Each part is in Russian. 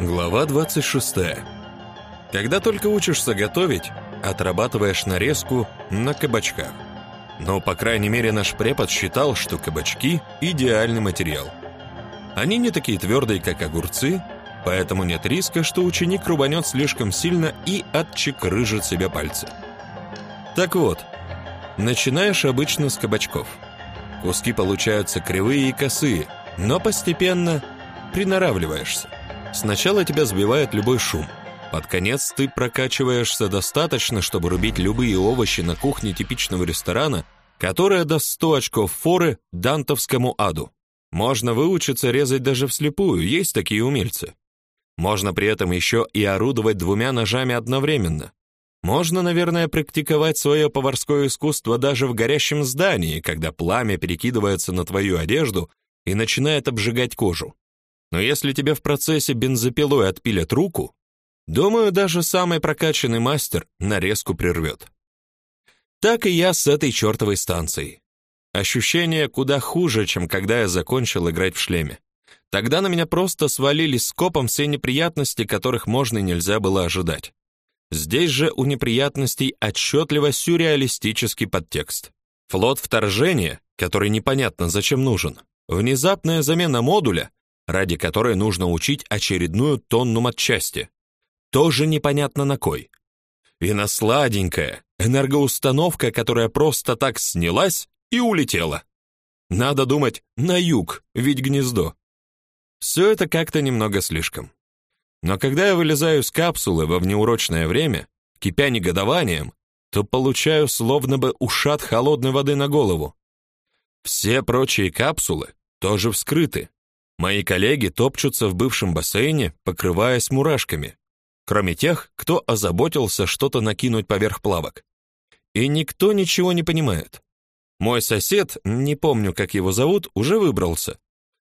Глава 26. Когда только учишься готовить, отрабатываешь нарезку на кабачках. Но, по крайней мере, наш препод считал, что кабачки – идеальный материал. Они не такие твердые, как огурцы, поэтому нет риска, что ученик рубанет слишком сильно и отчекрыжит себе пальцы. Так вот, начинаешь обычно с кабачков. Куски получаются кривые и косые, но постепенно приноравливаешься. Сначала тебя сбивает любой шум. Под конец ты прокачиваешься достаточно, чтобы рубить любые овощи на кухне типичного ресторана, которая даст 100 очков форы дантовскому аду. Можно выучиться резать даже вслепую, есть такие умельцы. Можно при этом еще и орудовать двумя ножами одновременно. Можно, наверное, практиковать свое поварское искусство даже в горящем здании, когда пламя перекидывается на твою одежду и начинает обжигать кожу. Но если тебе в процессе бензопилой отпилят руку, думаю, даже самый прокачанный мастер нарезку прервет. Так и я с этой чертовой станцией. Ощущение куда хуже, чем когда я закончил играть в шлеме. Тогда на меня просто свалились скопом все неприятности, которых можно и нельзя было ожидать. Здесь же у неприятностей отчетливо сюрреалистический подтекст. Флот вторжения, который непонятно зачем нужен, внезапная замена модуля, ради которой нужно учить очередную тонну матчасти. Тоже непонятно на кой. И на сладенькая энергоустановка, которая просто так снялась и улетела. Надо думать, на юг, ведь гнездо. Все это как-то немного слишком. Но когда я вылезаю из капсулы во внеурочное время, кипя негодованием, то получаю словно бы ушат холодной воды на голову. Все прочие капсулы тоже вскрыты, Мои коллеги топчутся в бывшем бассейне, покрываясь мурашками, кроме тех, кто озаботился что-то накинуть поверх плавок. И никто ничего не понимает. Мой сосед, не помню, как его зовут, уже выбрался.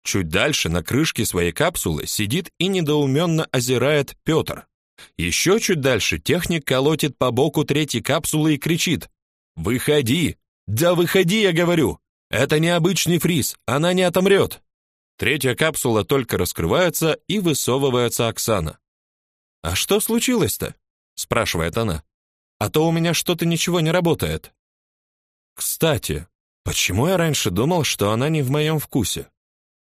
Чуть дальше на крышке своей капсулы сидит и недоуменно озирает Петр. Еще чуть дальше техник колотит по боку третьей капсулы и кричит: "Выходи! Да выходи, я говорю! Это не обычный фриз, она не отомрет!» Третья капсула только раскрывается, и высовывается Оксана. «А что случилось-то?» — спрашивает она. «А то у меня что-то ничего не работает». Кстати, почему я раньше думал, что она не в моем вкусе?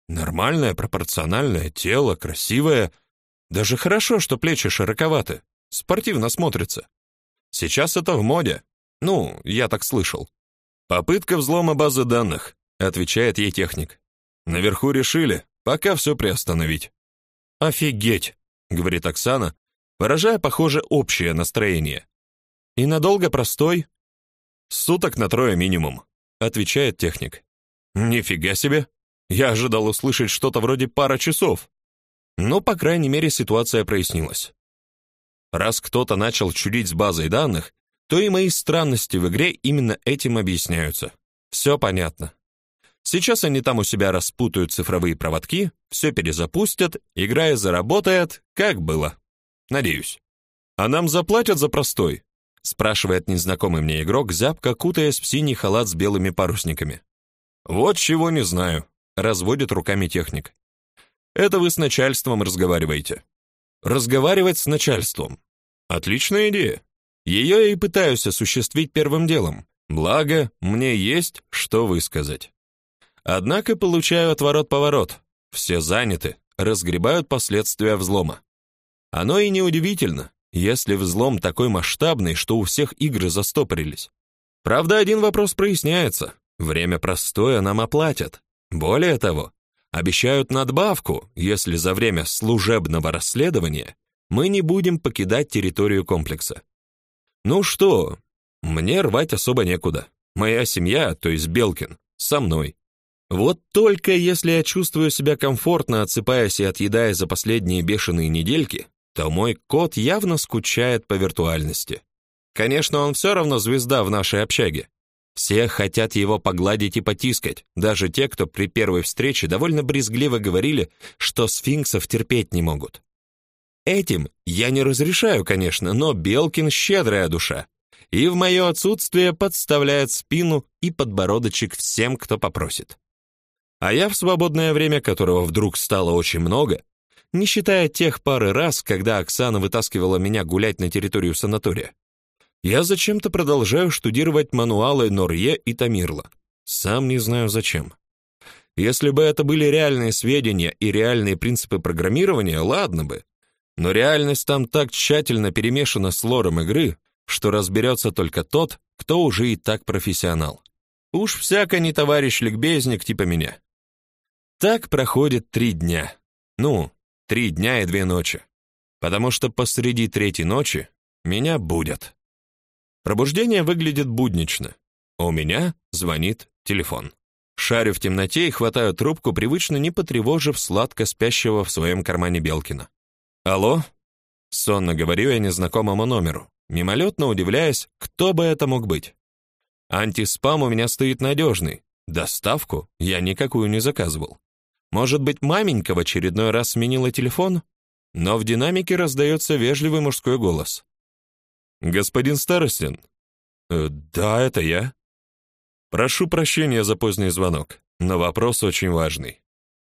Нормальное пропорциональное тело, красивое. Даже хорошо, что плечи широковаты. Спортивно смотрится. Сейчас это в моде. Ну, я так слышал. Попытка взлома базы данных, отвечает ей техник. Наверху решили, пока все приостановить. Офигеть, говорит Оксана, выражая, похоже, общее настроение. И надолго простой? Суток на трое минимум, отвечает техник. Нифига себе. Я ожидал услышать что-то вроде пара часов. Но, по крайней мере, ситуация прояснилась. Раз кто-то начал чудить с базой данных, то и мои странности в игре именно этим объясняются. Все понятно. Сейчас они там у себя распутают цифровые проводки, все перезапустят, играя заработает, как было. Надеюсь. А нам заплатят за простой? спрашивает незнакомый мне игрок, зябко кутаясь в синий халат с белыми парусниками. Вот чего не знаю, разводит руками техник. Это вы с начальством разговариваете. Разговаривать с начальством. Отличная идея. Ее я и пытаюсь осуществить первым делом. Благо, мне есть что высказать. Однако получаю отворот-поворот. Все заняты, разгребают последствия взлома. Оно и неудивительно, если взлом такой масштабный, что у всех игры застопорились. Правда, один вопрос проясняется. Время простое нам оплатят. Более того, обещают надбавку, если за время служебного расследования мы не будем покидать территорию комплекса. Ну что, мне рвать особо некуда. Моя семья, то есть Белкин, со мной. Вот только если я чувствую себя комфортно, отсыпаясь и отъедая за последние бешеные недельки, то мой кот явно скучает по виртуальности. Конечно, он все равно звезда в нашей общаге. Все хотят его погладить и потискать, даже те, кто при первой встрече довольно брезгливо говорили, что сфинксов терпеть не могут. Этим я не разрешаю, конечно, но Белкин щедрая душа, и в мое отсутствие подставляет спину и подбородочек всем, кто попросит. А я в свободное время, которого вдруг стало очень много, не считая тех пары раз, когда Оксана вытаскивала меня гулять на территорию санатория. Я зачем-то продолжаю штудировать мануалы Норье и Тамирла. Сам не знаю зачем. Если бы это были реальные сведения и реальные принципы программирования, ладно бы. Но реальность там так тщательно перемешана с лором игры, что разберется только тот, кто уже и так профессионал. Уж всяко не товарищ-ликбезник типа меня. Так проходит три дня. Ну, три дня и две ночи. Потому что посреди третьей ночи меня будят. Пробуждение выглядит буднично. У меня звонит телефон. Шарю в темноте и хватаю трубку, привычно не потревожив сладко спящего в своем кармане Белкина. «Алло?» Сонно говорю я незнакомому номеру, мимолетно удивляясь, кто бы это мог быть. Антиспам у меня стоит надежный. Доставку я никакую не заказывал. Может быть, маменька в очередной раз сменила телефон? Но в динамике раздается вежливый мужской голос. «Господин Старостин?» э, «Да, это я». «Прошу прощения за поздний звонок, но вопрос очень важный.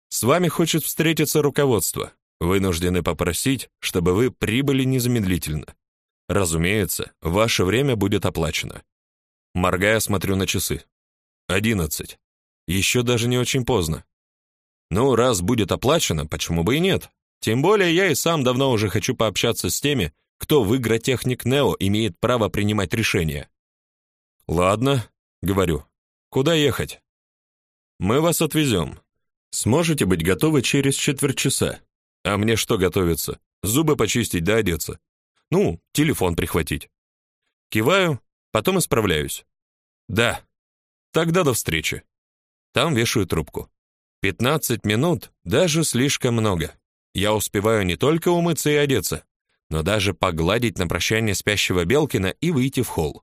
С вами хочет встретиться руководство. Вынуждены попросить, чтобы вы прибыли незамедлительно. Разумеется, ваше время будет оплачено». Моргая, смотрю на часы. «Одиннадцать. Еще даже не очень поздно. Ну, раз будет оплачено, почему бы и нет? Тем более я и сам давно уже хочу пообщаться с теми, кто в игротехник Нео имеет право принимать решения. Ладно, говорю. Куда ехать? Мы вас отвезем. Сможете быть готовы через четверть часа. А мне что готовиться? Зубы почистить да одеться. Ну, телефон прихватить. Киваю, потом исправляюсь. Да. Тогда до встречи. Там вешаю трубку. 15 минут даже слишком много. Я успеваю не только умыться и одеться, но даже погладить на прощание спящего Белкина и выйти в холл.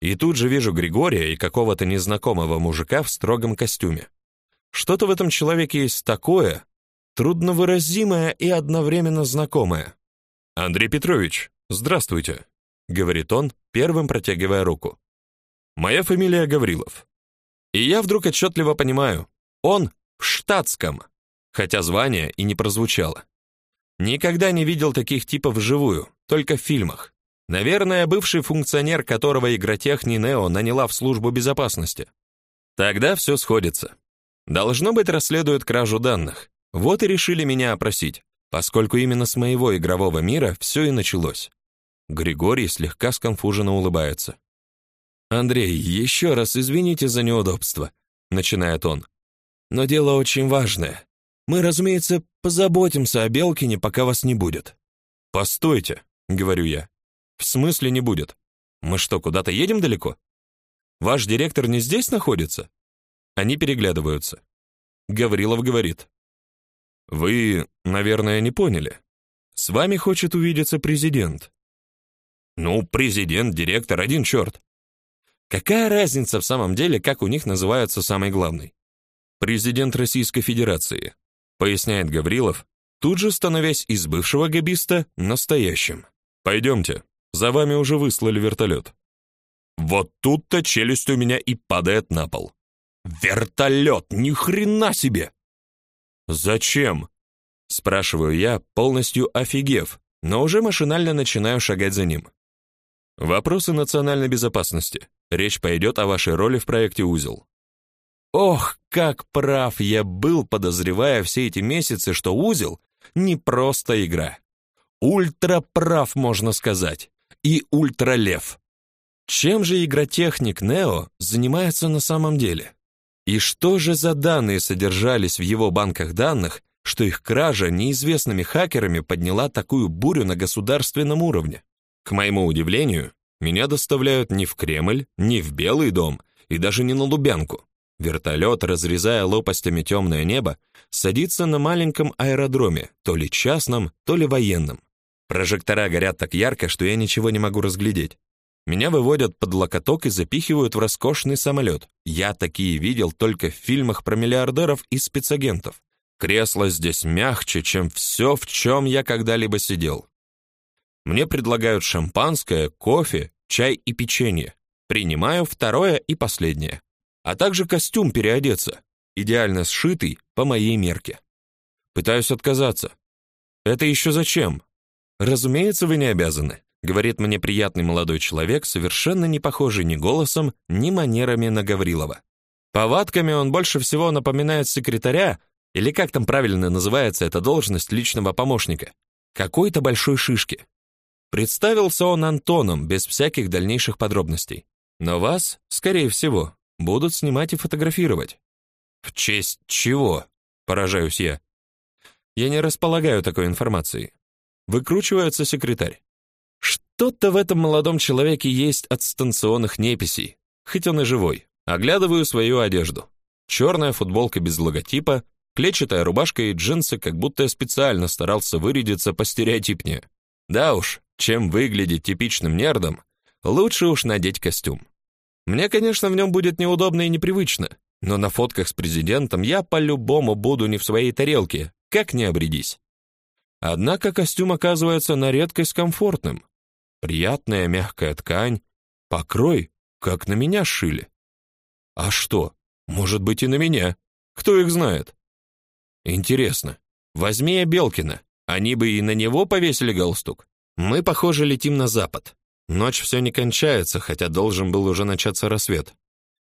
И тут же вижу Григория и какого-то незнакомого мужика в строгом костюме. Что-то в этом человеке есть такое, трудновыразимое и одновременно знакомое. «Андрей Петрович, здравствуйте», — говорит он, первым протягивая руку. «Моя фамилия Гаврилов». И я вдруг отчетливо понимаю, он в штатском, хотя звание и не прозвучало. Никогда не видел таких типов вживую, только в фильмах. Наверное, бывший функционер, которого игротехни Нео наняла в службу безопасности. Тогда все сходится. Должно быть, расследуют кражу данных. Вот и решили меня опросить, поскольку именно с моего игрового мира все и началось. Григорий слегка сконфуженно улыбается. «Андрей, еще раз извините за неудобство», — начинает он. Но дело очень важное. Мы, разумеется, позаботимся о Белкине, пока вас не будет. Постойте, говорю я. В смысле не будет? Мы что, куда-то едем далеко? Ваш директор не здесь находится? Они переглядываются. Гаврилов говорит: Вы, наверное, не поняли. С вами хочет увидеться президент. Ну, президент, директор один черт. Какая разница в самом деле, как у них называется самый главный? Президент Российской Федерации, поясняет Гаврилов, тут же становясь из бывшего габиста настоящим. Пойдемте, за вами уже выслали вертолет». Вот тут-то челюсть у меня и падает на пол. Вертолет, ни хрена себе. Зачем? спрашиваю я, полностью офигев, но уже машинально начинаю шагать за ним. Вопросы национальной безопасности. Речь пойдет о вашей роли в проекте Узел. Ох, как прав я был, подозревая все эти месяцы, что узел не просто игра. Ультра прав, можно сказать, и ультралев. Чем же игротехник Нео занимается на самом деле? И что же за данные содержались в его банках данных, что их кража неизвестными хакерами подняла такую бурю на государственном уровне? К моему удивлению, меня доставляют не в Кремль, не в Белый дом и даже не на Лубянку. Вертолет, разрезая лопастями темное небо, садится на маленьком аэродроме, то ли частном, то ли военном. Прожектора горят так ярко, что я ничего не могу разглядеть. Меня выводят под локоток и запихивают в роскошный самолет. Я такие видел только в фильмах про миллиардеров и спецагентов. Кресло здесь мягче, чем все, в чем я когда-либо сидел. Мне предлагают шампанское, кофе, чай и печенье. Принимаю второе и последнее а также костюм переодеться, идеально сшитый по моей мерке. Пытаюсь отказаться. Это еще зачем? Разумеется, вы не обязаны, говорит мне приятный молодой человек, совершенно не похожий ни голосом, ни манерами на Гаврилова. Повадками он больше всего напоминает секретаря, или как там правильно называется эта должность личного помощника, какой-то большой шишки. Представился он Антоном без всяких дальнейших подробностей. Но вас, скорее всего, будут снимать и фотографировать. В честь чего? Поражаюсь я. Я не располагаю такой информацией. Выкручивается секретарь. Что-то в этом молодом человеке есть от станционных неписей, хоть он и живой. Оглядываю свою одежду. Черная футболка без логотипа, клетчатая рубашка и джинсы, как будто я специально старался вырядиться по стереотипнее. Да уж, чем выглядеть типичным нердом, лучше уж надеть костюм. Мне, конечно, в нем будет неудобно и непривычно, но на фотках с президентом я по-любому буду не в своей тарелке, как не обрядись. Однако костюм оказывается на редкость комфортным. Приятная мягкая ткань, покрой, как на меня шили. А что? Может быть и на меня. Кто их знает? Интересно. Возьми я Белкина. Они бы и на него повесили галстук. Мы, похоже, летим на запад. Ночь все не кончается, хотя должен был уже начаться рассвет.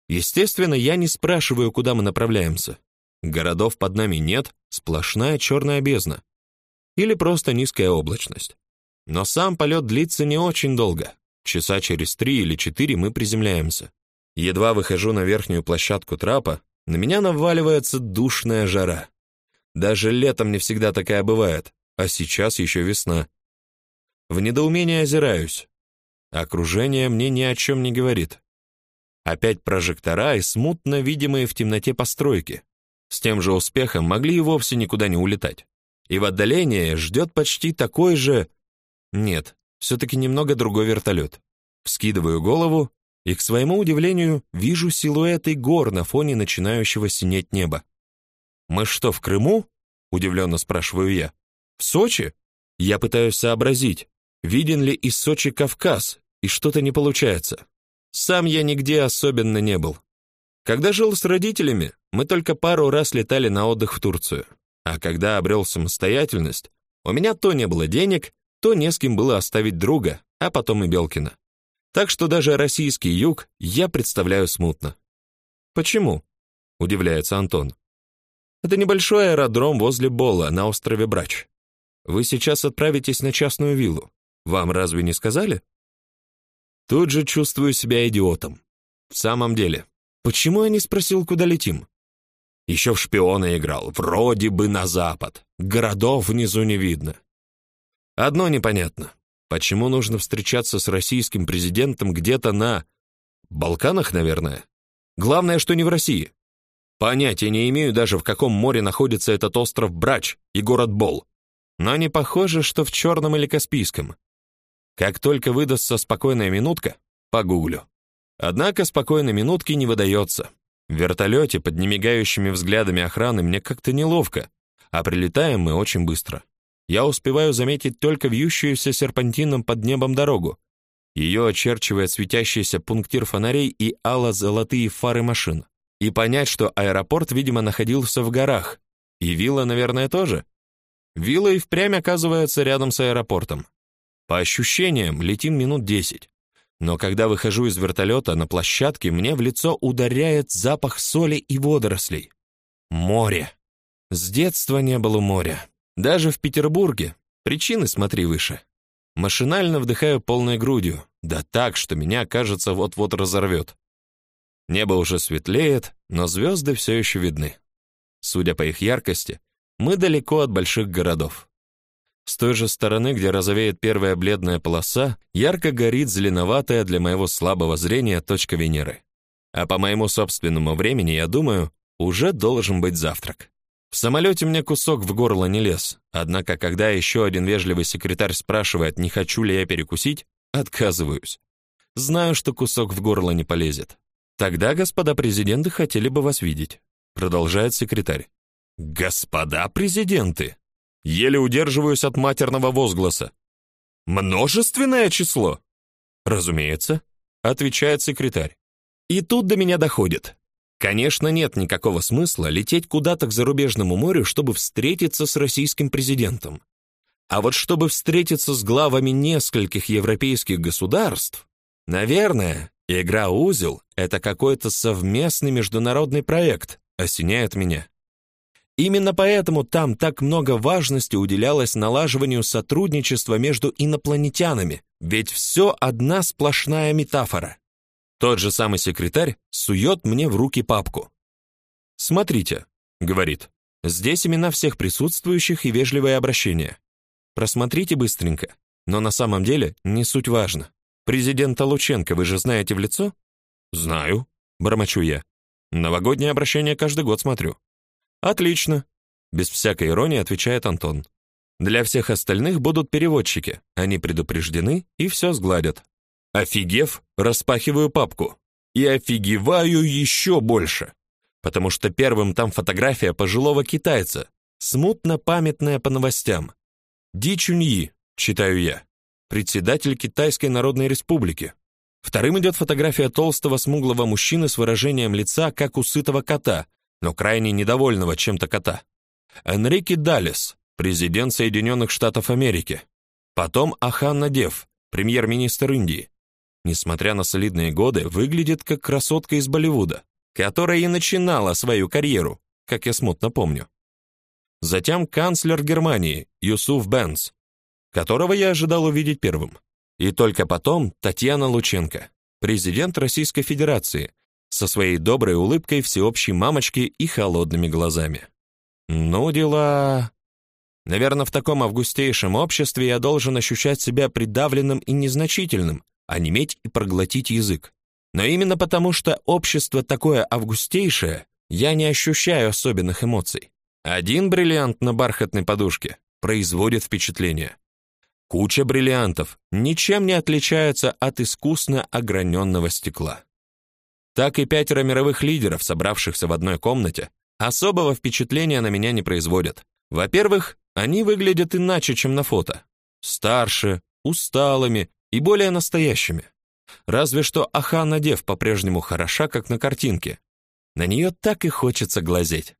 Естественно, я не спрашиваю, куда мы направляемся. Городов под нами нет, сплошная черная бездна. Или просто низкая облачность. Но сам полет длится не очень долго. Часа через три или четыре мы приземляемся. Едва выхожу на верхнюю площадку трапа, на меня наваливается душная жара. Даже летом не всегда такая бывает, а сейчас еще весна. В недоумении озираюсь. Окружение мне ни о чем не говорит. Опять прожектора и смутно видимые в темноте постройки. С тем же успехом могли и вовсе никуда не улетать. И в отдалении ждет почти такой же... Нет, все-таки немного другой вертолет. Вскидываю голову и, к своему удивлению, вижу силуэты гор на фоне начинающего синеть неба. «Мы что, в Крыму?» — удивленно спрашиваю я. «В Сочи?» Я пытаюсь сообразить, виден ли из Сочи Кавказ, и что-то не получается. Сам я нигде особенно не был. Когда жил с родителями, мы только пару раз летали на отдых в Турцию. А когда обрел самостоятельность, у меня то не было денег, то не с кем было оставить друга, а потом и Белкина. Так что даже российский юг я представляю смутно. Почему? удивляется Антон. Это небольшой аэродром возле Бола на острове Брач. Вы сейчас отправитесь на частную виллу. Вам разве не сказали? Тут же чувствую себя идиотом. В самом деле, почему я не спросил, куда летим? Еще в шпиона играл, вроде бы на запад. Городов внизу не видно. Одно непонятно. Почему нужно встречаться с российским президентом где-то на Балканах, наверное? Главное, что не в России. Понятия не имею даже, в каком море находится этот остров Брач и город Бол. Но не похоже, что в Черном или Каспийском. Как только выдастся спокойная минутка, погуглю. Однако спокойной минутки не выдается. В вертолете под немигающими взглядами охраны мне как-то неловко, а прилетаем мы очень быстро я успеваю заметить только вьющуюся серпантином под небом дорогу. Ее очерчивает светящийся пунктир фонарей и ало-золотые фары машин. И понять, что аэропорт, видимо, находился в горах. И вилла, наверное, тоже. Вилла и впрямь оказывается рядом с аэропортом. По ощущениям, летим минут десять. Но когда выхожу из вертолета на площадке, мне в лицо ударяет запах соли и водорослей. Море. С детства не было моря. Даже в Петербурге. Причины смотри выше. Машинально вдыхаю полной грудью, да так, что меня, кажется, вот-вот разорвет. Небо уже светлеет, но звезды все еще видны. Судя по их яркости, мы далеко от больших городов. С той же стороны, где розовеет первая бледная полоса, ярко горит зеленоватая для моего слабого зрения точка Венеры. А по моему собственному времени, я думаю, уже должен быть завтрак. В самолете мне кусок в горло не лез, однако когда еще один вежливый секретарь спрашивает, не хочу ли я перекусить, отказываюсь. Знаю, что кусок в горло не полезет. Тогда господа президенты хотели бы вас видеть, продолжает секретарь. Господа президенты. Еле удерживаюсь от матерного возгласа. Множественное число. Разумеется, отвечает секретарь. И тут до меня доходит. Конечно, нет никакого смысла лететь куда-то к зарубежному морю, чтобы встретиться с российским президентом. А вот чтобы встретиться с главами нескольких европейских государств, наверное, игра «Узел» — это какой-то совместный международный проект, осеняет меня. Именно поэтому там так много важности уделялось налаживанию сотрудничества между инопланетянами, ведь все одна сплошная метафора. Тот же самый секретарь сует мне в руки папку. «Смотрите», — говорит, — «здесь имена всех присутствующих и вежливое обращение. Просмотрите быстренько, но на самом деле не суть важно. Президента Лученко вы же знаете в лицо?» «Знаю», — бормочу я. «Новогоднее обращение каждый год смотрю». «Отлично», — без всякой иронии отвечает Антон. «Для всех остальных будут переводчики, они предупреждены и все сгладят». Офигев, распахиваю папку и офигеваю еще больше, потому что первым там фотография пожилого китайца, смутно памятная по новостям. Ди Чуньи, читаю я, председатель Китайской Народной Республики. Вторым идет фотография толстого смуглого мужчины с выражением лица, как у сытого кота, но крайне недовольного чем-то кота. Энрике Даллес, президент Соединенных Штатов Америки. Потом Аханна Дев, премьер-министр Индии несмотря на солидные годы, выглядит как красотка из Болливуда, которая и начинала свою карьеру, как я смутно помню. Затем канцлер Германии Юсуф Бенц, которого я ожидал увидеть первым. И только потом Татьяна Лученко, президент Российской Федерации, со своей доброй улыбкой всеобщей мамочки и холодными глазами. Ну, дела... Наверное, в таком августейшем обществе я должен ощущать себя придавленным и незначительным, онеметь и проглотить язык. Но именно потому, что общество такое августейшее, я не ощущаю особенных эмоций. Один бриллиант на бархатной подушке производит впечатление. Куча бриллиантов ничем не отличается от искусно ограненного стекла. Так и пятеро мировых лидеров, собравшихся в одной комнате, особого впечатления на меня не производят. Во-первых, они выглядят иначе, чем на фото. Старше, усталыми и более настоящими. Разве что Ахана Дев по-прежнему хороша, как на картинке. На нее так и хочется глазеть.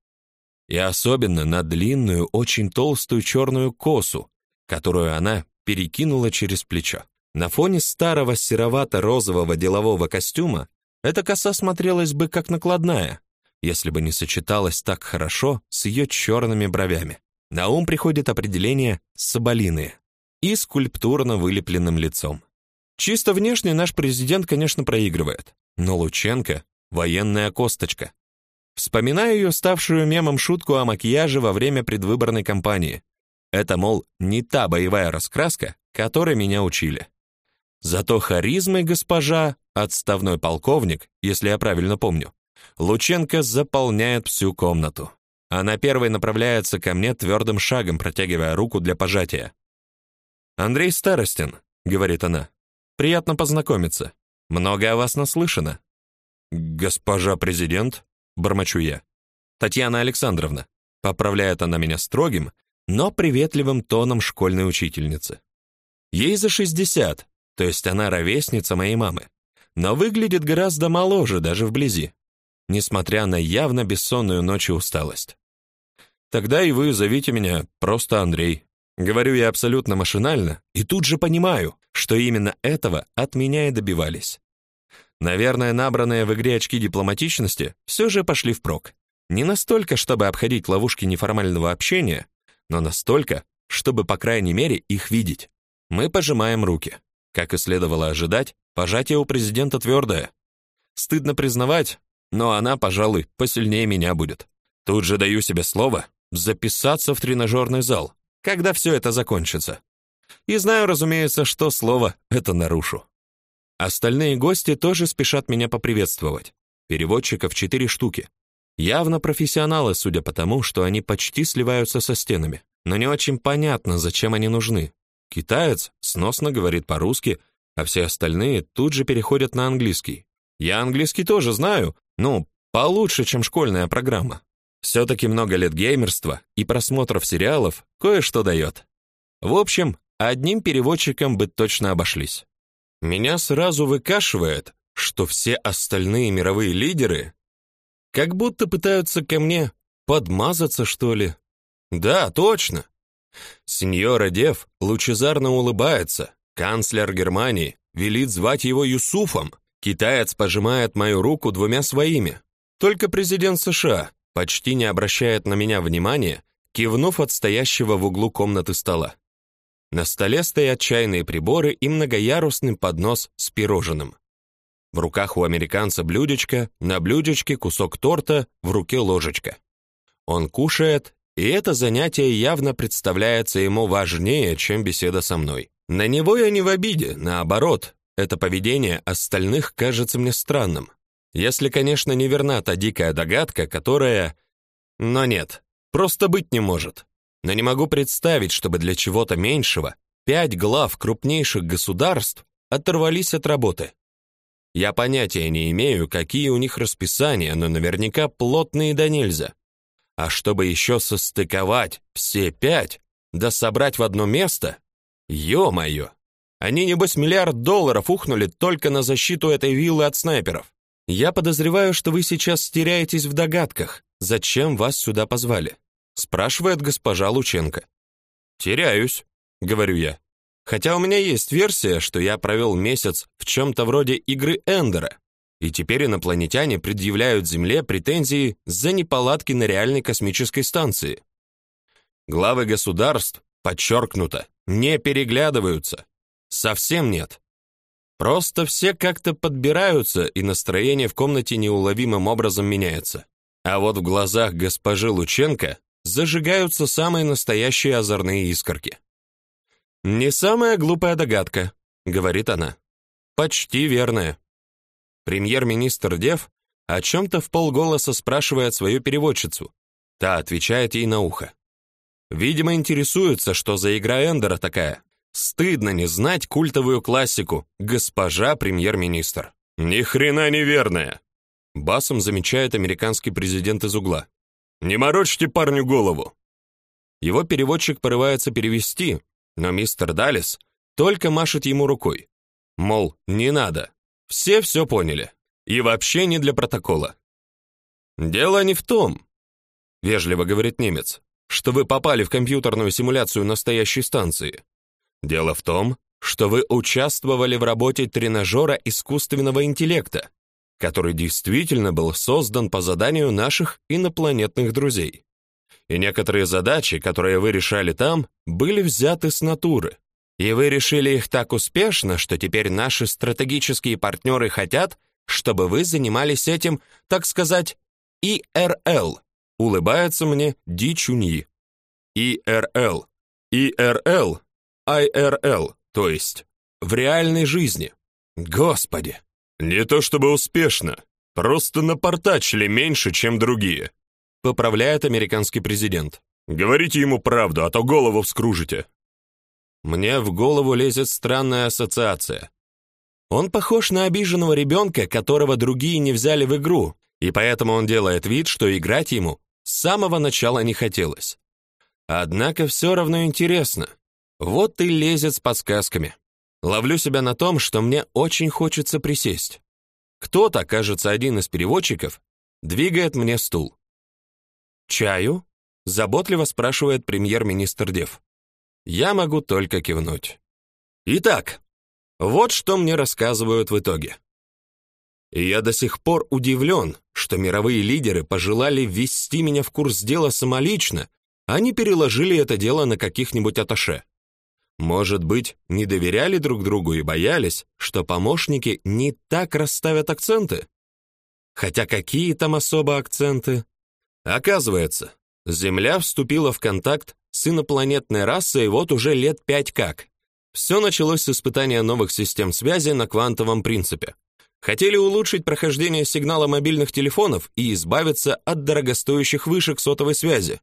И особенно на длинную, очень толстую черную косу, которую она перекинула через плечо. На фоне старого серовато-розового делового костюма эта коса смотрелась бы как накладная, если бы не сочеталась так хорошо с ее черными бровями. На ум приходит определение «соболиные» и скульптурно вылепленным лицом. Чисто внешне наш президент, конечно, проигрывает, но Лученко — военная косточка. Вспоминаю ее ставшую мемом шутку о макияже во время предвыборной кампании. Это, мол, не та боевая раскраска, которой меня учили. Зато харизмой госпожа, отставной полковник, если я правильно помню, Лученко заполняет всю комнату. Она первой направляется ко мне твердым шагом, протягивая руку для пожатия. «Андрей Старостин», — говорит она, — «приятно познакомиться. Много о вас наслышано». «Госпожа президент», — бормочу я. «Татьяна Александровна», — поправляет она меня строгим, но приветливым тоном школьной учительницы. Ей за 60, то есть она ровесница моей мамы, но выглядит гораздо моложе даже вблизи, несмотря на явно бессонную ночь и усталость. Тогда и вы зовите меня просто Андрей, Говорю я абсолютно машинально и тут же понимаю, что именно этого от меня и добивались. Наверное, набранные в игре очки дипломатичности все же пошли впрок. Не настолько, чтобы обходить ловушки неформального общения, но настолько, чтобы, по крайней мере, их видеть. Мы пожимаем руки. Как и следовало ожидать, пожатие у президента твердое. Стыдно признавать, но она, пожалуй, посильнее меня будет. Тут же даю себе слово записаться в тренажерный зал, когда все это закончится. И знаю, разумеется, что слово это нарушу. Остальные гости тоже спешат меня поприветствовать. Переводчиков четыре штуки. Явно профессионалы, судя по тому, что они почти сливаются со стенами. Но не очень понятно, зачем они нужны. Китаец сносно говорит по-русски, а все остальные тут же переходят на английский. Я английский тоже знаю, ну, получше, чем школьная программа. Все-таки много лет геймерства и просмотров сериалов кое-что дает. В общем, одним переводчиком бы точно обошлись. Меня сразу выкашивает, что все остальные мировые лидеры как будто пытаются ко мне подмазаться, что ли. Да, точно. Сеньора Дев лучезарно улыбается. Канцлер Германии велит звать его Юсуфом. Китаец пожимает мою руку двумя своими. Только президент США почти не обращает на меня внимания, кивнув от стоящего в углу комнаты стола. На столе стоят чайные приборы и многоярусный поднос с пирожным. В руках у американца блюдечко, на блюдечке кусок торта, в руке ложечка. Он кушает, и это занятие явно представляется ему важнее, чем беседа со мной. На него я не в обиде, наоборот, это поведение остальных кажется мне странным. Если, конечно, не верна та дикая догадка, которая... Но нет, просто быть не может. Но не могу представить, чтобы для чего-то меньшего пять глав крупнейших государств оторвались от работы. Я понятия не имею, какие у них расписания, но наверняка плотные да нельзя. А чтобы еще состыковать все пять, да собрать в одно место, ё-моё! Они, небось, миллиард долларов ухнули только на защиту этой виллы от снайперов. Я подозреваю, что вы сейчас теряетесь в догадках, зачем вас сюда позвали спрашивает госпожа Лученко. Теряюсь, говорю я. Хотя у меня есть версия, что я провел месяц в чем то вроде игры Эндера, и теперь инопланетяне предъявляют Земле претензии за неполадки на реальной космической станции. Главы государств, подчеркнуто, не переглядываются. Совсем нет. Просто все как-то подбираются, и настроение в комнате неуловимым образом меняется. А вот в глазах госпожи Лученко зажигаются самые настоящие озорные искорки. «Не самая глупая догадка», — говорит она. «Почти верная». Премьер-министр Дев о чем-то в полголоса спрашивает свою переводчицу. Та отвечает ей на ухо. Видимо, интересуется, что за игра Эндера такая. Стыдно не знать культовую классику «Госпожа премьер-министр». «Ни хрена неверная!» Басом замечает американский президент из угла. Не морочьте парню голову. Его переводчик порывается перевести, но мистер Далис только машет ему рукой. Мол, не надо. Все все поняли. И вообще не для протокола. Дело не в том, вежливо говорит немец, что вы попали в компьютерную симуляцию настоящей станции. Дело в том, что вы участвовали в работе тренажера искусственного интеллекта, который действительно был создан по заданию наших инопланетных друзей. И некоторые задачи, которые вы решали там, были взяты с натуры. И вы решили их так успешно, что теперь наши стратегические партнеры хотят, чтобы вы занимались этим, так сказать, ИРЛ. Улыбается мне Ди Чуньи. ИРЛ. ИРЛ. IRL, то есть в реальной жизни. Господи, не то чтобы успешно, просто напортачили меньше, чем другие, поправляет американский президент. Говорите ему правду, а то голову вскружите. Мне в голову лезет странная ассоциация. Он похож на обиженного ребенка, которого другие не взяли в игру, и поэтому он делает вид, что играть ему с самого начала не хотелось. Однако все равно интересно. Вот и лезет с подсказками. Ловлю себя на том, что мне очень хочется присесть. Кто-то, кажется, один из переводчиков, двигает мне стул. «Чаю?» — заботливо спрашивает премьер-министр Дев. Я могу только кивнуть. Итак, вот что мне рассказывают в итоге. И я до сих пор удивлен, что мировые лидеры пожелали ввести меня в курс дела самолично, а не переложили это дело на каких-нибудь аташе. Может быть, не доверяли друг другу и боялись, что помощники не так расставят акценты? Хотя какие там особо акценты? Оказывается, Земля вступила в контакт с инопланетной расой вот уже лет пять как. Все началось с испытания новых систем связи на квантовом принципе. Хотели улучшить прохождение сигнала мобильных телефонов и избавиться от дорогостоящих вышек сотовой связи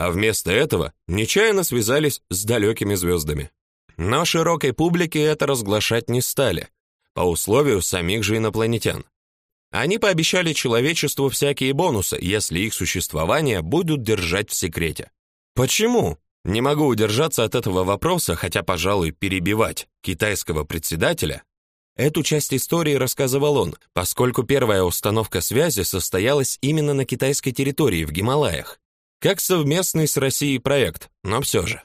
а вместо этого нечаянно связались с далекими звездами. Но широкой публике это разглашать не стали, по условию самих же инопланетян. Они пообещали человечеству всякие бонусы, если их существование будут держать в секрете. Почему? Не могу удержаться от этого вопроса, хотя, пожалуй, перебивать китайского председателя. Эту часть истории рассказывал он, поскольку первая установка связи состоялась именно на китайской территории в Гималаях как совместный с Россией проект, но все же.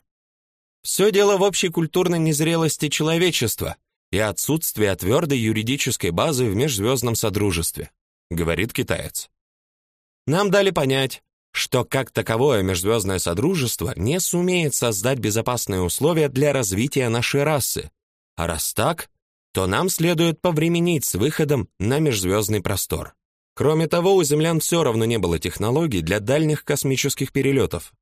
Все дело в общей культурной незрелости человечества и отсутствии твердой юридической базы в межзвездном содружестве, говорит китаец. Нам дали понять, что как таковое межзвездное содружество не сумеет создать безопасные условия для развития нашей расы. А раз так, то нам следует повременить с выходом на межзвездный простор. Кроме того, у землян все равно не было технологий для дальних космических перелетов.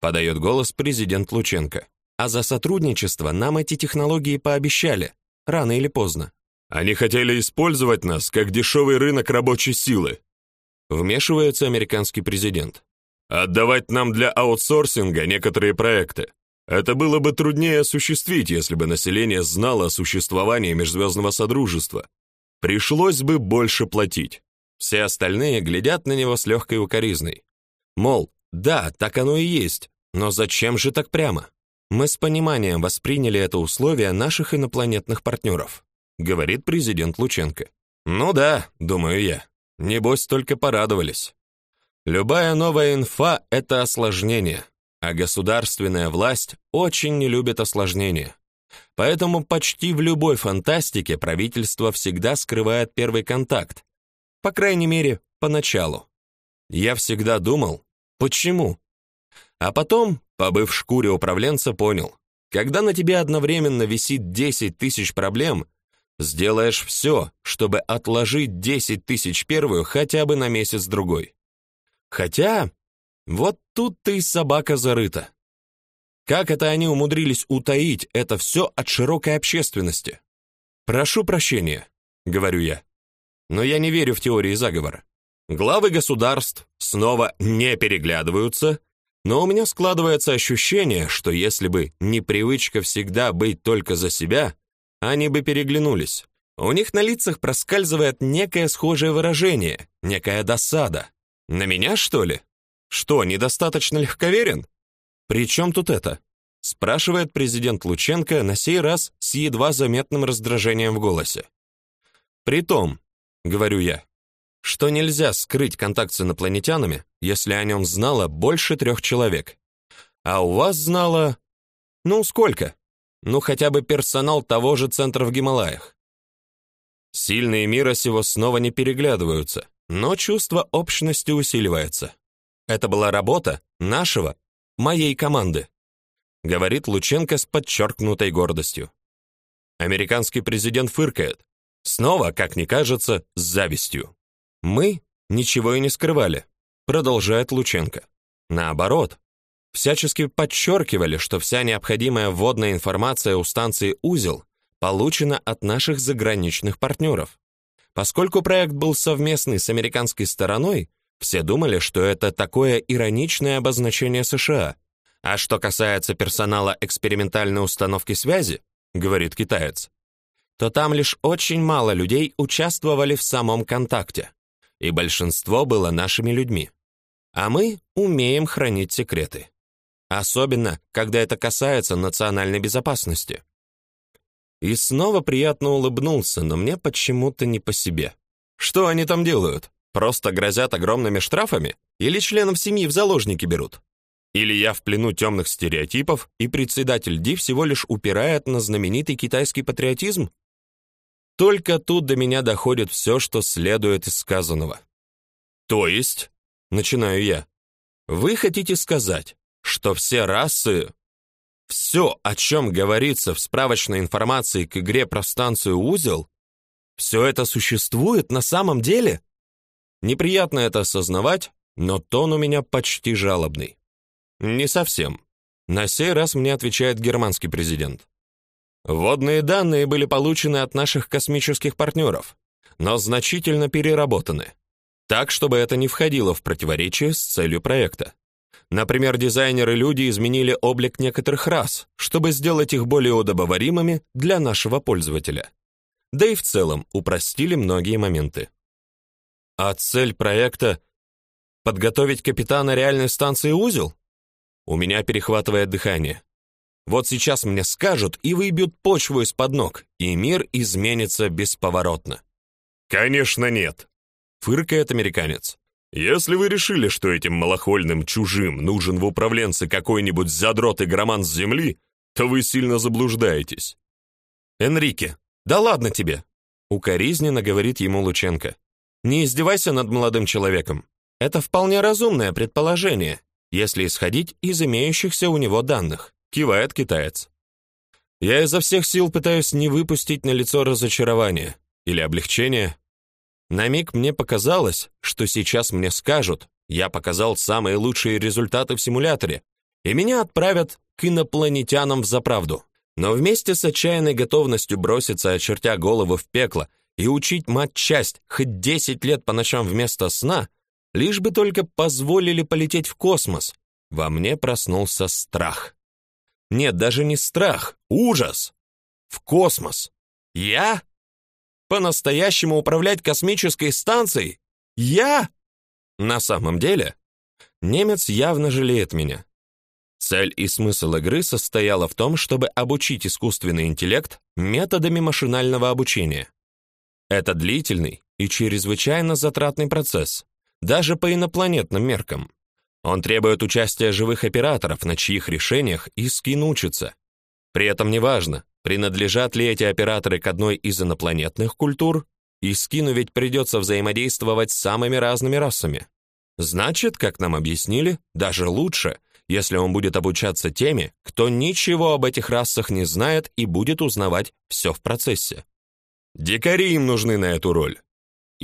Подает голос президент Лученко. А за сотрудничество нам эти технологии пообещали, рано или поздно. Они хотели использовать нас как дешевый рынок рабочей силы, Вмешивается американский президент. Отдавать нам для аутсорсинга некоторые проекты. Это было бы труднее осуществить, если бы население знало о существовании межзвездного содружества. Пришлось бы больше платить. Все остальные глядят на него с легкой укоризной. Мол, да, так оно и есть, но зачем же так прямо? Мы с пониманием восприняли это условие наших инопланетных партнеров», говорит президент Лученко. Ну да, думаю я. Небось, только порадовались. Любая новая инфа — это осложнение, а государственная власть очень не любит осложнения. Поэтому почти в любой фантастике правительство всегда скрывает первый контакт, по крайней мере, поначалу. Я всегда думал, почему? А потом, побыв в шкуре управленца, понял, когда на тебе одновременно висит 10 тысяч проблем, Сделаешь все, чтобы отложить 10 тысяч первую хотя бы на месяц-другой. Хотя, вот тут-то и собака зарыта. Как это они умудрились утаить это все от широкой общественности? Прошу прощения, говорю я. Но я не верю в теории заговора. Главы государств снова не переглядываются, но у меня складывается ощущение, что если бы не привычка всегда быть только за себя, они бы переглянулись. У них на лицах проскальзывает некое схожее выражение, некая досада. На меня, что ли? Что, недостаточно легковерен? При чем тут это? спрашивает президент Лученко на сей раз с едва заметным раздражением в голосе. При том, говорю я, что нельзя скрыть контакт с инопланетянами, если о нем знало больше трех человек. А у вас знало... Ну, сколько? Ну, хотя бы персонал того же центра в Гималаях. Сильные мира сего снова не переглядываются, но чувство общности усиливается. Это была работа нашего, моей команды, говорит Лученко с подчеркнутой гордостью. Американский президент фыркает, снова, как мне кажется, с завистью. Мы ничего и не скрывали, продолжает Лученко. Наоборот, всячески подчеркивали, что вся необходимая вводная информация у станции «Узел» получена от наших заграничных партнеров. Поскольку проект был совместный с американской стороной, все думали, что это такое ироничное обозначение США. А что касается персонала экспериментальной установки связи, говорит китаец, то там лишь очень мало людей участвовали в самом контакте, и большинство было нашими людьми. А мы умеем хранить секреты. Особенно, когда это касается национальной безопасности. И снова приятно улыбнулся, но мне почему-то не по себе. Что они там делают? Просто грозят огромными штрафами? Или членов семьи в заложники берут? Или я в плену темных стереотипов, и председатель Ди всего лишь упирает на знаменитый китайский патриотизм? Только тут до меня доходит все, что следует из сказанного. То есть, начинаю я, вы хотите сказать, что все расы, все, о чем говорится в справочной информации к игре про станцию Узел, все это существует на самом деле? Неприятно это осознавать, но тон у меня почти жалобный. Не совсем. На сей раз мне отвечает германский президент. Водные данные были получены от наших космических партнеров, но значительно переработаны, так чтобы это не входило в противоречие с целью проекта. Например, дизайнеры-люди изменили облик некоторых рас, чтобы сделать их более удобоваримыми для нашего пользователя. Да и в целом упростили многие моменты. А цель проекта — подготовить капитана реальной станции «Узел»? У меня перехватывает дыхание. Вот сейчас мне скажут и выбьют почву из-под ног, и мир изменится бесповоротно. «Конечно нет», — фыркает американец. Если вы решили, что этим малохольным чужим нужен в управленце какой-нибудь задрот игроман с земли, то вы сильно заблуждаетесь. Энрике, да ладно тебе, укоризненно говорит ему Лученко. Не издевайся над молодым человеком. Это вполне разумное предположение, если исходить из имеющихся у него данных, кивает китаец. Я изо всех сил пытаюсь не выпустить на лицо разочарование или облегчение. На миг мне показалось, что сейчас мне скажут: "Я показал самые лучшие результаты в симуляторе", и меня отправят к инопланетянам в заправду. Но вместе с отчаянной готовностью броситься, очертя голову в пекло, и учить мать часть хоть 10 лет по ночам вместо сна, лишь бы только позволили полететь в космос, во мне проснулся страх. Нет, даже не страх, ужас. В космос. Я? По-настоящему управлять космической станцией? Я? На самом деле, немец явно жалеет меня. Цель и смысл игры состояла в том, чтобы обучить искусственный интеллект методами машинального обучения. Это длительный и чрезвычайно затратный процесс, даже по инопланетным меркам. Он требует участия живых операторов, на чьих решениях Искин учится. При этом неважно, принадлежат ли эти операторы к одной из инопланетных культур, Искину ведь придется взаимодействовать с самыми разными расами. Значит, как нам объяснили, даже лучше – если он будет обучаться теми, кто ничего об этих расах не знает и будет узнавать все в процессе. Дикари им нужны на эту роль.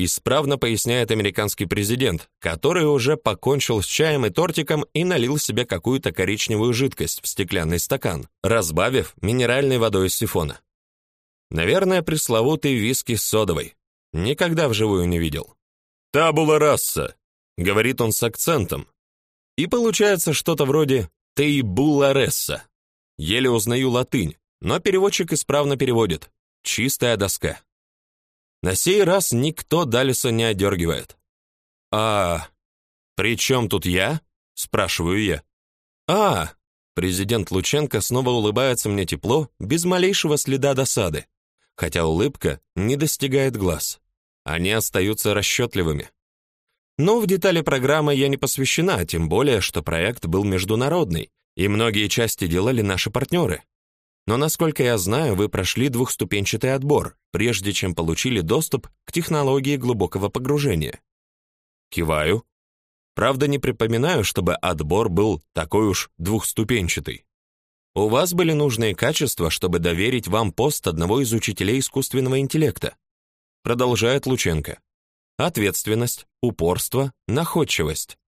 Исправно поясняет американский президент, который уже покончил с чаем и тортиком и налил себе какую-то коричневую жидкость в стеклянный стакан, разбавив минеральной водой из сифона. Наверное, пресловутый виски с содовой. Никогда вживую не видел. «Табула раса», — говорит он с акцентом, и получается что-то вроде «тейбуларесса». Еле узнаю латынь, но переводчик исправно переводит «чистая доска». На сей раз никто Далиса не одергивает. «А при чем тут я?» — спрашиваю я. «А!» — президент Лученко снова улыбается мне тепло, без малейшего следа досады, хотя улыбка не достигает глаз. Они остаются расчетливыми. Но в детали программы я не посвящена, тем более, что проект был международный, и многие части делали наши партнеры. Но насколько я знаю, вы прошли двухступенчатый отбор, прежде чем получили доступ к технологии глубокого погружения. Киваю. Правда, не припоминаю, чтобы отбор был такой уж двухступенчатый. У вас были нужные качества, чтобы доверить вам пост одного из учителей искусственного интеллекта. Продолжает Лученко ответственность, упорство, находчивость.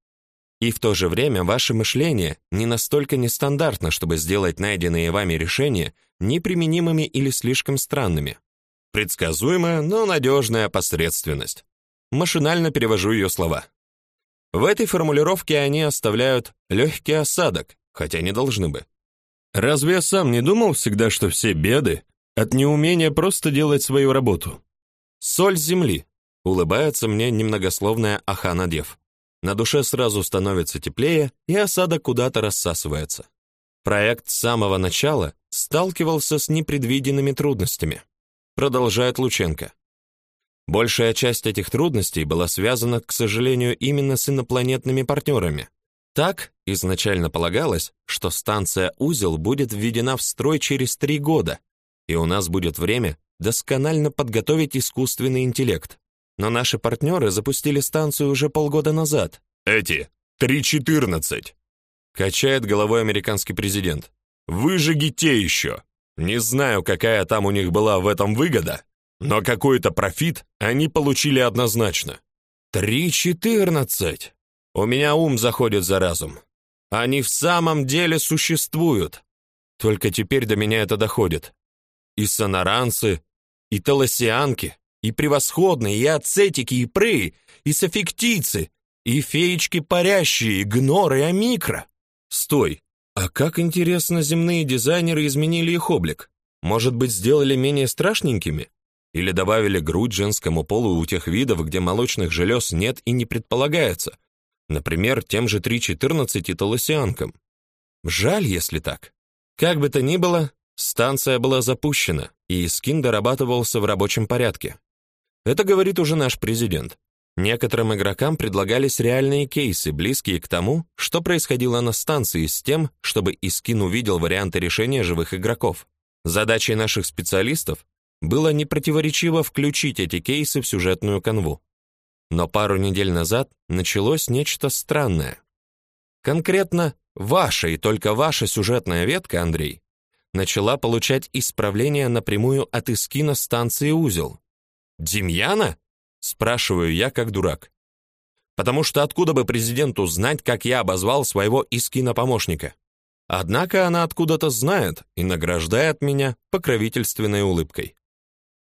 И в то же время ваше мышление не настолько нестандартно, чтобы сделать найденные вами решения неприменимыми или слишком странными. Предсказуемая, но надежная посредственность. Машинально перевожу ее слова. В этой формулировке они оставляют легкий осадок, хотя не должны бы. Разве я сам не думал всегда, что все беды от неумения просто делать свою работу? Соль земли, Улыбается мне немногословная Ахана Дев. На душе сразу становится теплее, и осадок куда-то рассасывается. Проект с самого начала сталкивался с непредвиденными трудностями, продолжает Лученко. Большая часть этих трудностей была связана, к сожалению, именно с инопланетными партнерами. Так изначально полагалось, что станция Узел будет введена в строй через три года, и у нас будет время досконально подготовить искусственный интеллект, но наши партнеры запустили станцию уже полгода назад. Эти 3.14. Качает головой американский президент. Вы же те еще. Не знаю, какая там у них была в этом выгода, но какой-то профит они получили однозначно. 3.14. У меня ум заходит за разум. Они в самом деле существуют. Только теперь до меня это доходит. И сонаранцы, и толосианки, и превосходные, и ацетики, и пры, и софиктийцы, и феечки парящие, и гноры, и амикро. Стой, а как интересно земные дизайнеры изменили их облик? Может быть, сделали менее страшненькими? Или добавили грудь женскому полу у тех видов, где молочных желез нет и не предполагается? Например, тем же 3.14 и толосианкам. Жаль, если так. Как бы то ни было, станция была запущена, и скин дорабатывался в рабочем порядке. Это говорит уже наш президент. Некоторым игрокам предлагались реальные кейсы, близкие к тому, что происходило на станции с тем, чтобы Искин увидел варианты решения живых игроков. Задачей наших специалистов было непротиворечиво включить эти кейсы в сюжетную канву. Но пару недель назад началось нечто странное. Конкретно ваша и только ваша сюжетная ветка, Андрей, начала получать исправления напрямую от Искина станции Узел. Демьяна? спрашиваю я как дурак. Потому что откуда бы президенту знать, как я обозвал своего Искина помощника? Однако она откуда-то знает и награждает меня покровительственной улыбкой.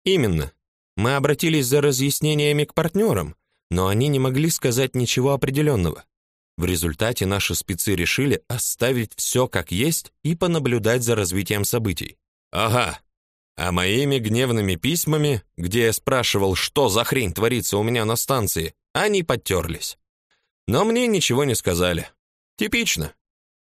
Именно. Мы обратились за разъяснениями к партнерам, но они не могли сказать ничего определенного. В результате наши спецы решили оставить все как есть и понаблюдать за развитием событий. Ага. А моими гневными письмами, где я спрашивал, что за хрень творится у меня на станции, они подтерлись. Но мне ничего не сказали. Типично.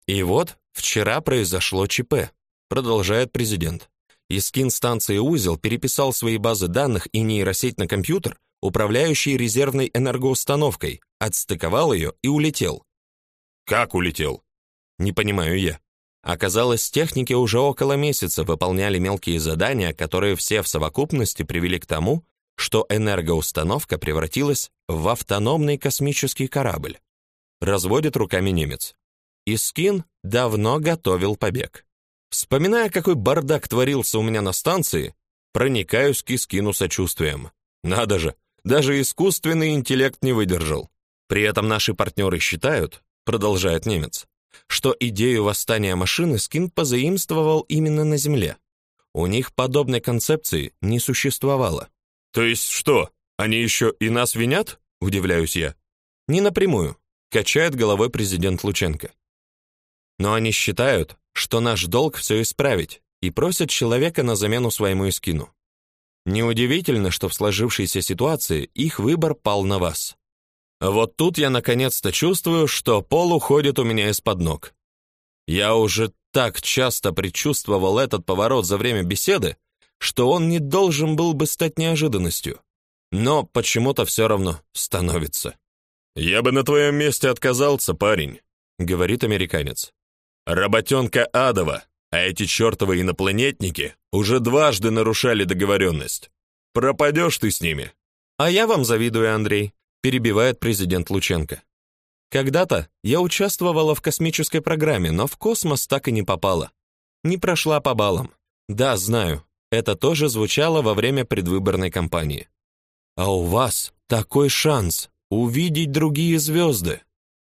И вот вчера произошло ЧП, продолжает президент. Искин станции Узел переписал свои базы данных и нейросеть на компьютер, управляющий резервной энергоустановкой, отстыковал ее и улетел. Как улетел? Не понимаю я. Оказалось, техники уже около месяца выполняли мелкие задания, которые все в совокупности привели к тому, что энергоустановка превратилась в автономный космический корабль. Разводит руками немец. Искин давно готовил побег. Вспоминая, какой бардак творился у меня на станции, проникаюсь к Искину сочувствием. Надо же, даже искусственный интеллект не выдержал. При этом наши партнеры считают, продолжает немец, что идею восстания машины Скин позаимствовал именно на Земле. У них подобной концепции не существовало. То есть что, они еще и нас винят? удивляюсь я. Не напрямую, качает головой президент Лученко. Но они считают, что наш долг все исправить и просят человека на замену своему Искину. Неудивительно, что в сложившейся ситуации их выбор пал на вас. Вот тут я наконец-то чувствую, что пол уходит у меня из-под ног. Я уже так часто предчувствовал этот поворот за время беседы, что он не должен был бы стать неожиданностью. Но почему-то все равно становится. «Я бы на твоем месте отказался, парень», — говорит американец. «Работенка адова, а эти чертовы инопланетники уже дважды нарушали договоренность. Пропадешь ты с ними. А я вам завидую, Андрей, перебивает президент Лученко. Когда-то я участвовала в космической программе, но в космос так и не попала. Не прошла по баллам. Да, знаю. Это тоже звучало во время предвыборной кампании. А у вас такой шанс увидеть другие звезды.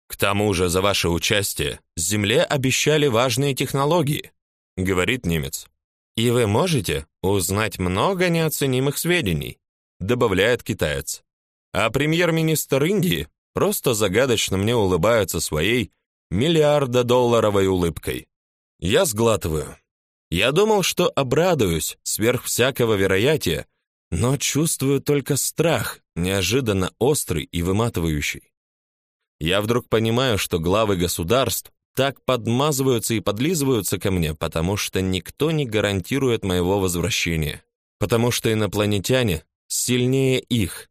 К тому же за ваше участие Земле обещали важные технологии говорит немец. И вы можете узнать много неоценимых сведений, добавляет китаец. А премьер-министр Индии просто загадочно мне улыбается своей миллиарда-долларовой улыбкой. Я сглатываю. Я думал, что обрадуюсь сверх всякого вероятия, но чувствую только страх, неожиданно острый и выматывающий. Я вдруг понимаю, что главы государств так подмазываются и подлизываются ко мне, потому что никто не гарантирует моего возвращения, потому что инопланетяне сильнее их,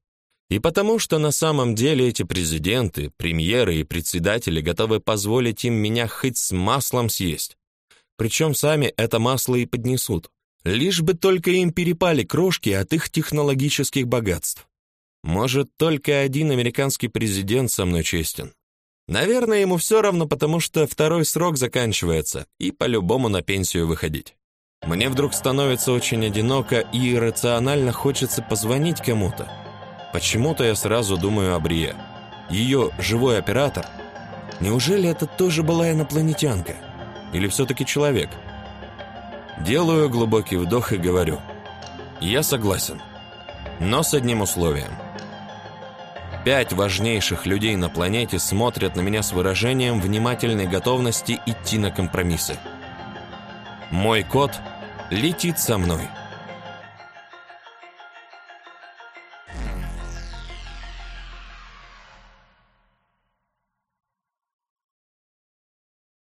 и потому что на самом деле эти президенты, премьеры и председатели готовы позволить им меня хоть с маслом съесть. Причем сами это масло и поднесут, лишь бы только им перепали крошки от их технологических богатств. Может, только один американский президент со мной честен. Наверное, ему все равно, потому что второй срок заканчивается, и по-любому на пенсию выходить. Мне вдруг становится очень одиноко и иррационально хочется позвонить кому-то. Почему-то я сразу думаю о Брие. Ее живой оператор. Неужели это тоже была инопланетянка? Или все-таки человек? Делаю глубокий вдох и говорю. Я согласен. Но с одним условием – Пять важнейших людей на планете смотрят на меня с выражением внимательной готовности идти на компромиссы. Мой кот летит со мной.